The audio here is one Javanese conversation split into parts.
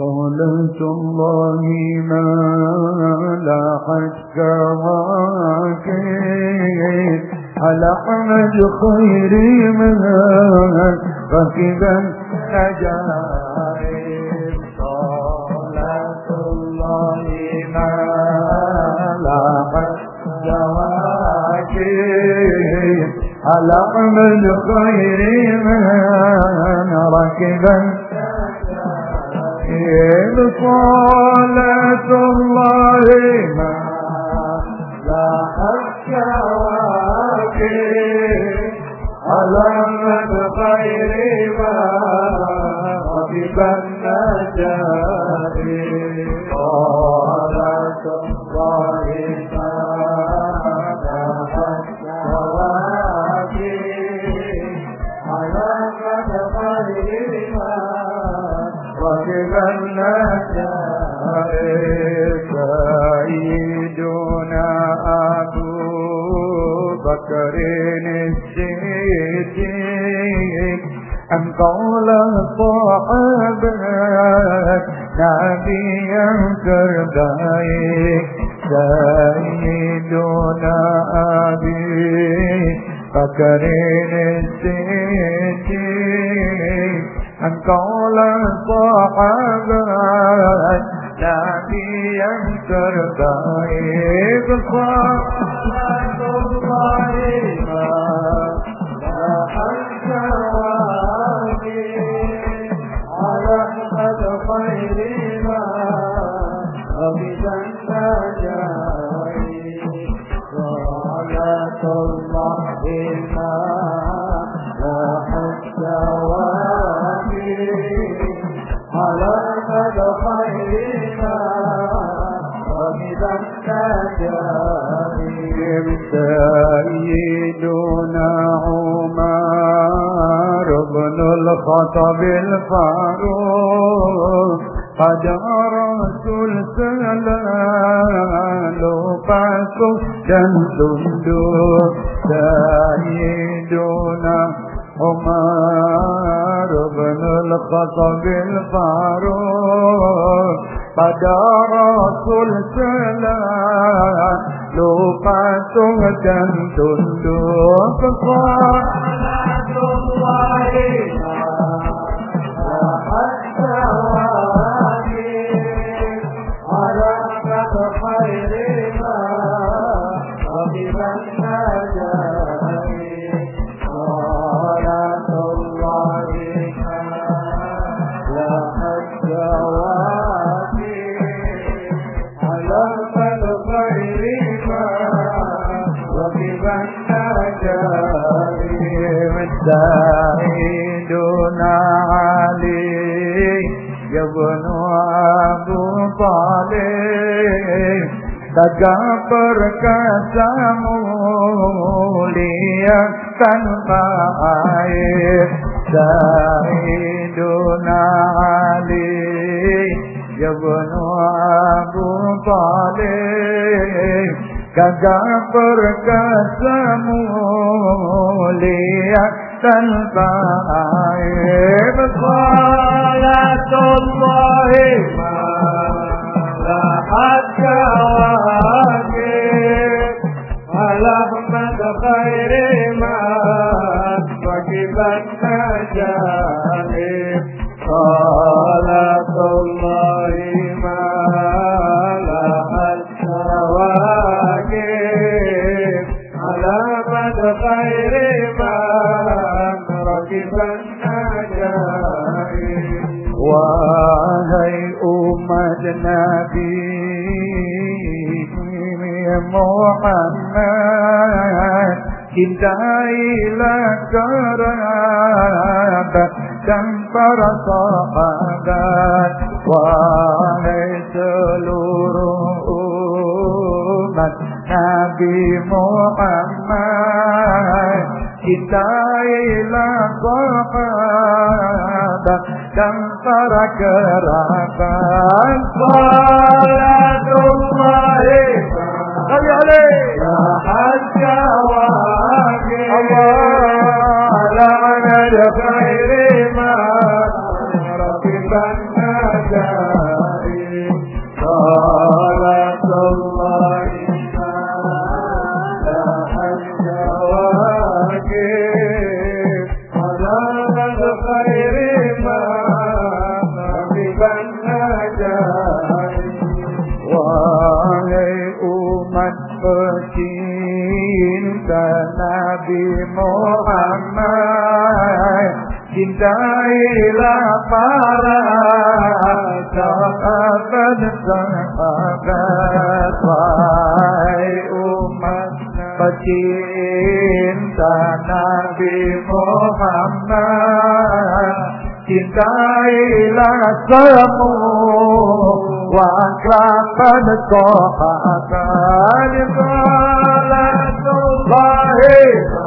صلاة الله ما لاحت كواكب على أحمد خير من ركبا نجائب صلاة الله ما لاحت كواكب على أحمد خير من ركبا صلاة الله ما لاحت كواكب على من خير ما ركب النجاة صلاة الله ما لاحت كواكب على من خير ما ركب النجاة سيدنا أبو بكر الصديق أم قول الصحابة نبيا كربايك سيدنا أبي بكر الصديق قول الصحابة نبيا كربايك صلاة الله على أحمد خير ما أبد النجاة صلاة الله ما لاحت على ما أبد النجاة سيدنا عمر بن الخطب الفاروق قد رسول سلال فاسو جندندو سيدنا पारो हज़ारा कोल चो पू سيدنا علي ابن أبو طالب تكبر كسموليا tanpa air سيدنا علي ابن أبو طالب kagak berkasa tanta ai e va la Wahai umat Nabi Muhammad Hindailah kerabat dan para sahabat Wahai seluruh umat Nabi Muhammad Hindailah sahabat kang para gerakan Salatum Mahesa Ayo ale. Tahan Jawa Ake Allah Alamana Jafairi Thank you. Cintailah para sahabat sahabat Wahai umat pecinta Nabi Muhammad Cintailah semua kerabat sahabat Salatullahi صلاة الله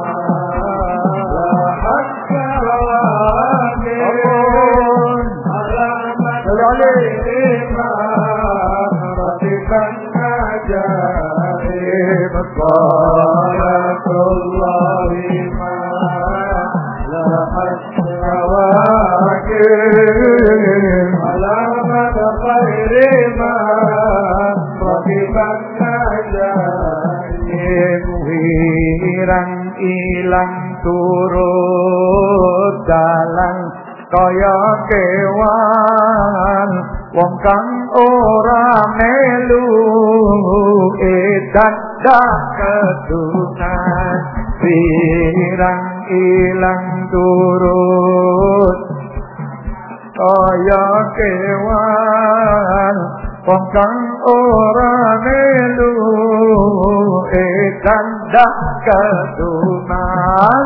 ilang turut dalang kaya kewan wong kang ora melu edan dak kedunan wirang ilang turut. Kaya kewan wong kang ora melu edan dak kedunan